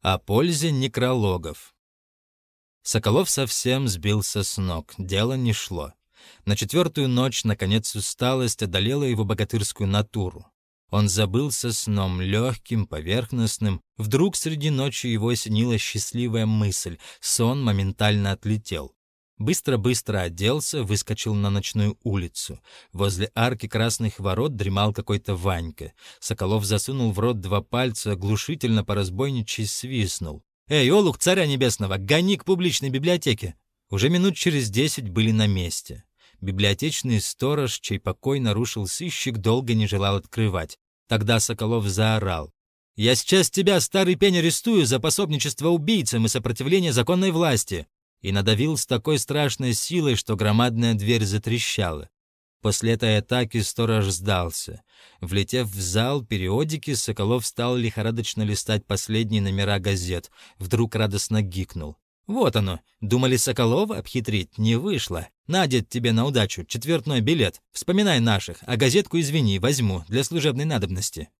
О пользе некрологов. Соколов совсем сбился с ног, дело не шло. На четвертую ночь, наконец, усталость одолела его богатырскую натуру. Он забылся сном легким, поверхностным. Вдруг среди ночи его осенила счастливая мысль. Сон моментально отлетел. Быстро-быстро оделся, выскочил на ночную улицу. Возле арки красных ворот дремал какой-то Ванька. Соколов засунул в рот два пальца, оглушительно по разбойничьи свистнул. «Эй, олух царя небесного, гони к публичной библиотеке!» Уже минут через десять были на месте. Библиотечный сторож, чей покой нарушил сыщик, долго не желал открывать. Тогда Соколов заорал. «Я сейчас тебя, старый пень, арестую за пособничество убийцам и сопротивление законной власти!» И надавил с такой страшной силой, что громадная дверь затрещала. После этой атаки сторож сдался. Влетев в зал периодики, Соколов стал лихорадочно листать последние номера газет. Вдруг радостно гикнул. «Вот оно! Думали Соколова обхитрить? Не вышло. Надет тебе на удачу четвертной билет. Вспоминай наших, а газетку, извини, возьму для служебной надобности».